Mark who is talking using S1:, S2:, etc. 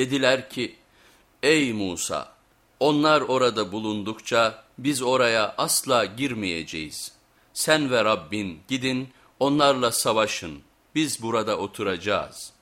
S1: Dediler ki ey Musa onlar orada bulundukça biz oraya asla girmeyeceğiz. Sen ve Rabbin gidin onlarla savaşın biz burada oturacağız.''